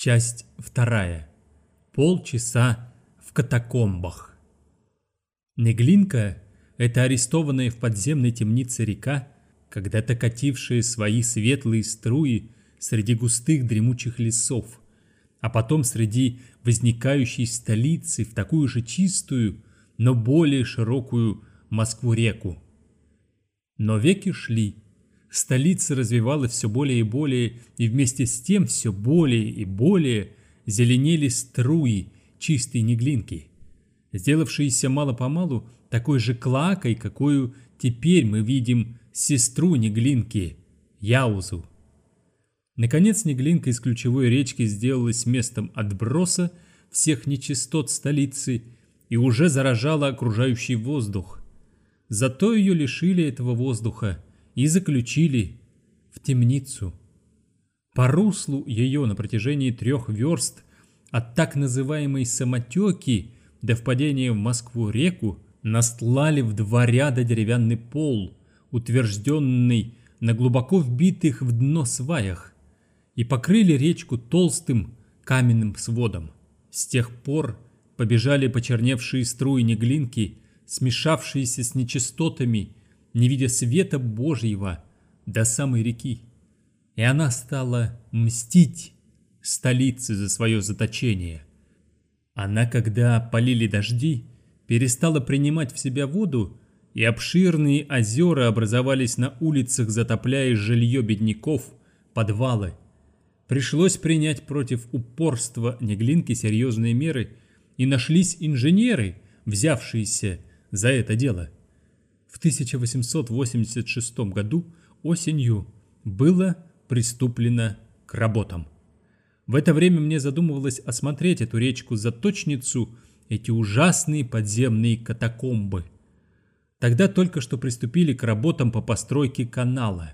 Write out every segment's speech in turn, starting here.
Часть вторая. Полчаса в катакомбах. Неглинка – это арестованная в подземной темнице река, когда-то катившая свои светлые струи среди густых дремучих лесов, а потом среди возникающей столицы в такую же чистую, но более широкую Москву-реку. Но веки шли – Столица развивалась все более и более, и вместе с тем все более и более зеленели струи чистой неглинки, сделавшиеся мало-помалу такой же клакой, какую теперь мы видим сестру неглинки, Яузу. Наконец неглинка из ключевой речки сделалась местом отброса всех нечистот столицы и уже заражала окружающий воздух. Зато ее лишили этого воздуха – и заключили в темницу. По руслу ее на протяжении трех верст от так называемой самотеки до впадения в Москву-реку настлали в два ряда деревянный пол, утвержденный на глубоко вбитых в дно сваях, и покрыли речку толстым каменным сводом. С тех пор побежали почерневшие струи неглинки, смешавшиеся с нечистотами не видя света Божьего до самой реки. И она стала мстить столице за свое заточение. Она, когда полили дожди, перестала принимать в себя воду, и обширные озера образовались на улицах, затопляя жилье бедняков, подвалы. Пришлось принять против упорства Неглинки серьезные меры, и нашлись инженеры, взявшиеся за это дело – в 1886 году осенью было приступлено к работам. В это время мне задумывалось осмотреть эту речку-заточницу, эти ужасные подземные катакомбы. Тогда только что приступили к работам по постройке канала.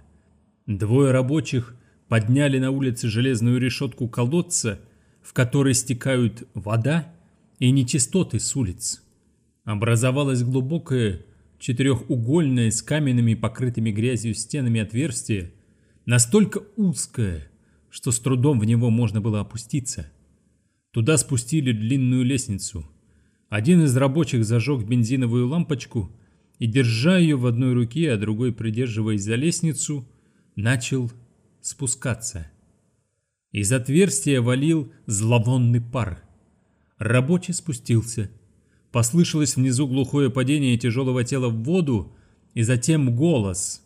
Двое рабочих подняли на улице железную решетку колодца, в которой стекают вода и нечистоты с улиц. Образовалась глубокая четырехугольное с каменными покрытыми грязью стенами отверстие, настолько узкое, что с трудом в него можно было опуститься. Туда спустили длинную лестницу. Один из рабочих зажег бензиновую лампочку и, держа ее в одной руке, а другой придерживаясь за лестницу, начал спускаться. Из отверстия валил зловонный пар. Рабочий спустился – Послышалось внизу глухое падение тяжелого тела в воду, и затем голос,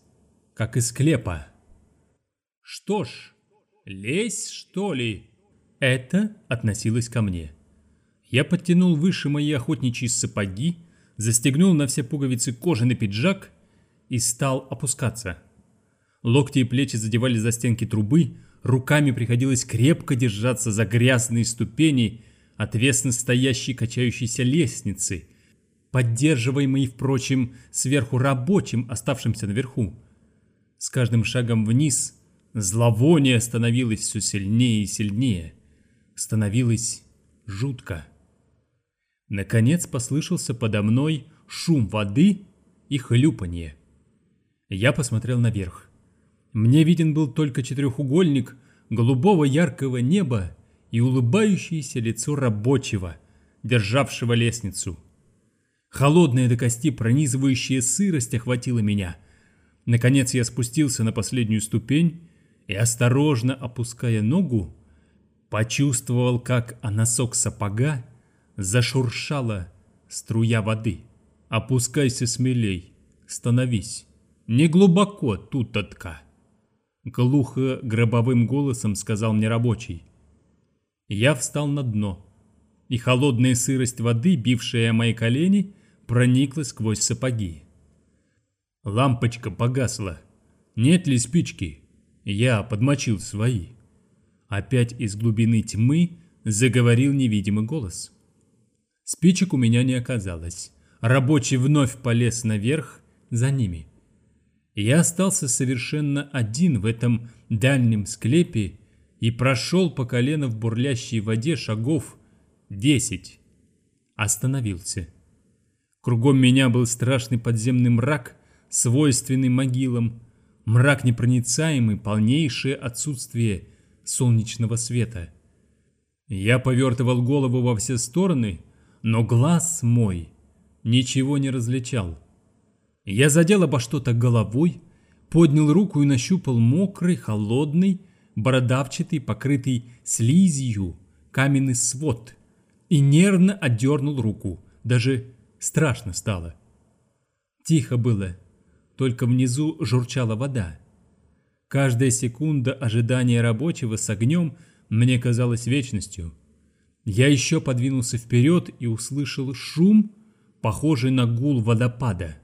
как из склепа. «Что ж, лезь, что ли?» Это относилось ко мне. Я подтянул выше мои охотничьи сапоги, застегнул на все пуговицы кожаный пиджак и стал опускаться. Локти и плечи задевали за стенки трубы, руками приходилось крепко держаться за грязные ступени отвесно стоящей качающейся лестницы, поддерживаемой, впрочем, сверху рабочим, оставшимся наверху. С каждым шагом вниз зловоние становилось все сильнее и сильнее. Становилось жутко. Наконец послышался подо мной шум воды и хлюпанье. Я посмотрел наверх. Мне виден был только четырехугольник голубого яркого неба и улыбающееся лицо рабочего, державшего лестницу. Холодная до кости пронизывающая сырость охватила меня. Наконец я спустился на последнюю ступень и, осторожно опуская ногу, почувствовал, как о носок сапога зашуршала струя воды. «Опускайся смелей, становись, не глубоко тут тотка», — глухо гробовым голосом сказал мне рабочий. Я встал на дно, и холодная сырость воды, бившая мои колени, проникла сквозь сапоги. Лампочка погасла. Нет ли спички? Я подмочил свои. Опять из глубины тьмы заговорил невидимый голос. Спичек у меня не оказалось. Рабочий вновь полез наверх за ними. Я остался совершенно один в этом дальнем склепе и прошел по колено в бурлящей воде шагов десять. Остановился. Кругом меня был страшный подземный мрак, свойственный могилам, мрак непроницаемый, полнейшее отсутствие солнечного света. Я повертывал голову во все стороны, но глаз мой ничего не различал. Я задел обо что-то головой, поднял руку и нащупал мокрый, холодный, бородавчатый, покрытый слизью каменный свод и нервно отдернул руку. Даже страшно стало. Тихо было, только внизу журчала вода. Каждая секунда ожидания рабочего с огнем мне казалась вечностью. Я еще подвинулся вперед и услышал шум, похожий на гул водопада.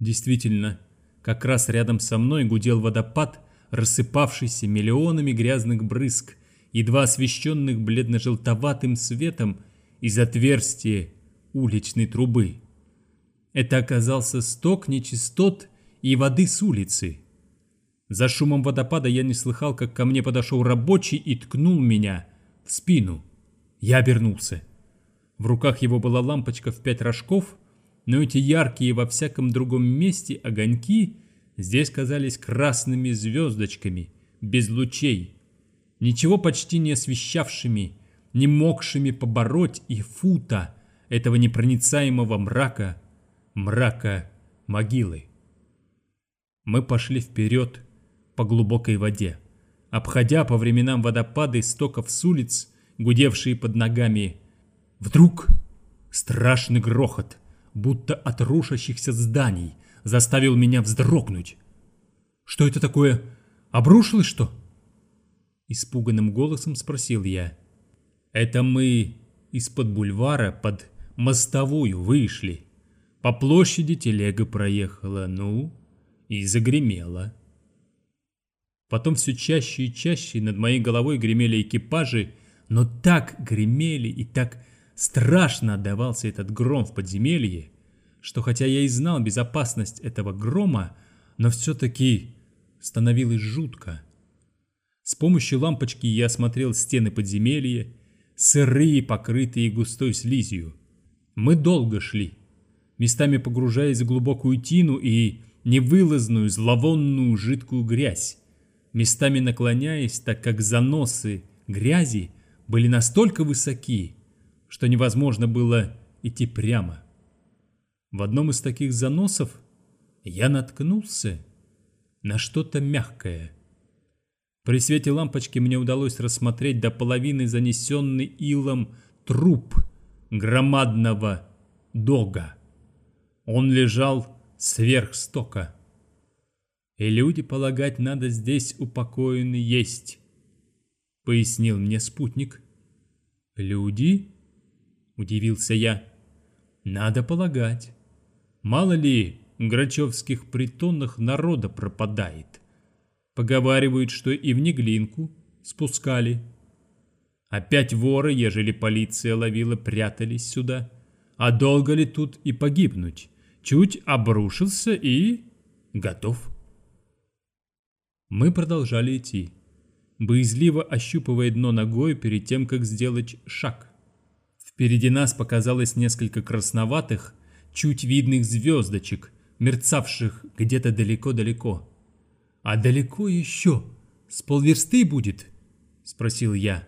Действительно, как раз рядом со мной гудел водопад, рассыпавшийся миллионами грязных брызг, едва освещенных бледно-желтоватым светом из отверстия уличной трубы. Это оказался сток нечистот и воды с улицы. За шумом водопада я не слыхал, как ко мне подошел рабочий и ткнул меня в спину. Я обернулся. В руках его была лампочка в пять рожков, но эти яркие во всяком другом месте огоньки здесь казались красными звездочками, без лучей, ничего почти не освещавшими, не могшими побороть и фута этого непроницаемого мрака, мрака могилы. Мы пошли вперед по глубокой воде, обходя по временам водопады стоков с улиц, гудевшие под ногами. Вдруг страшный грохот, будто от рушащихся зданий, заставил меня вздрогнуть. «Что это такое? Обрушилось что?» Испуганным голосом спросил я. «Это мы из-под бульвара под мостовую вышли. По площади телега проехала, ну, и загремела». Потом все чаще и чаще над моей головой гремели экипажи, но так гремели и так страшно отдавался этот гром в подземелье, что хотя я и знал безопасность этого грома, но все-таки становилось жутко. С помощью лампочки я осмотрел стены подземелья, сырые, покрытые густой слизью. Мы долго шли, местами погружаясь в глубокую тину и невылазную зловонную жидкую грязь, местами наклоняясь, так как заносы грязи были настолько высоки, что невозможно было идти прямо. В одном из таких заносов я наткнулся на что-то мягкое – при свете лампочки мне удалось рассмотреть до половины занесенный илом труп громадного дога. Он лежал сверх стока. И люди, полагать, надо здесь упокоены есть, пояснил мне спутник. Люди? Удивился я. Надо полагать. Мало ли в грачевских притонах народа пропадает. Поговаривают, что и в Неглинку спускали. Опять воры, ежели полиция ловила, прятались сюда. А долго ли тут и погибнуть? Чуть обрушился и... готов. Мы продолжали идти, боязливо ощупывая дно ногой перед тем, как сделать шаг. Впереди нас показалось несколько красноватых, чуть видных звездочек, мерцавших где-то далеко-далеко. «А далеко еще? С полверсты будет?» — спросил я.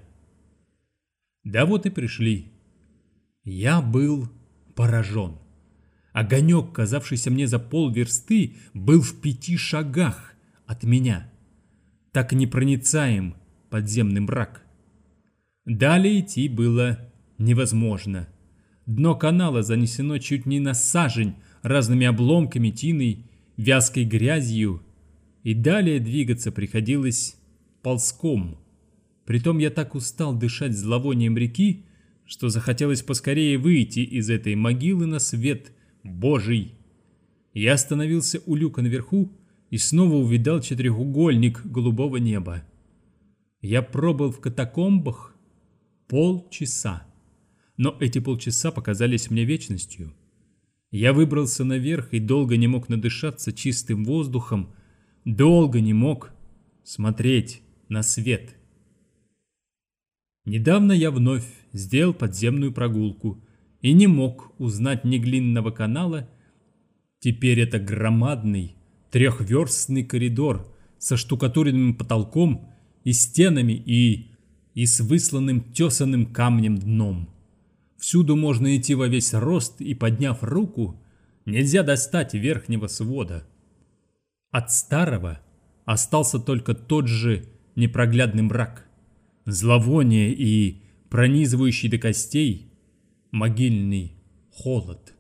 «Да вот и пришли». Я был поражен. Огонек, казавшийся мне за полверсты, был в пяти шагах от меня. Так непроницаем подземный мрак. Далее идти было невозможно. Дно канала занесено чуть не на сажень разными обломками, тиной, вязкой грязью и далее двигаться приходилось ползком. Притом я так устал дышать зловонием реки, что захотелось поскорее выйти из этой могилы на свет Божий. Я остановился у люка наверху и снова увидал четырехугольник голубого неба. Я пробыл в катакомбах полчаса, но эти полчаса показались мне вечностью. Я выбрался наверх и долго не мог надышаться чистым воздухом, долго не мог смотреть на свет. Недавно я вновь сделал подземную прогулку и не мог узнать ни глинного канала. Теперь это громадный трехверстный коридор со штукатуренным потолком и стенами и и с высланным тесаным камнем дном. Всюду можно идти во весь рост, и, подняв руку, нельзя достать верхнего свода. От старого остался только тот же непроглядный мрак, зловоние и пронизывающий до костей могильный холод.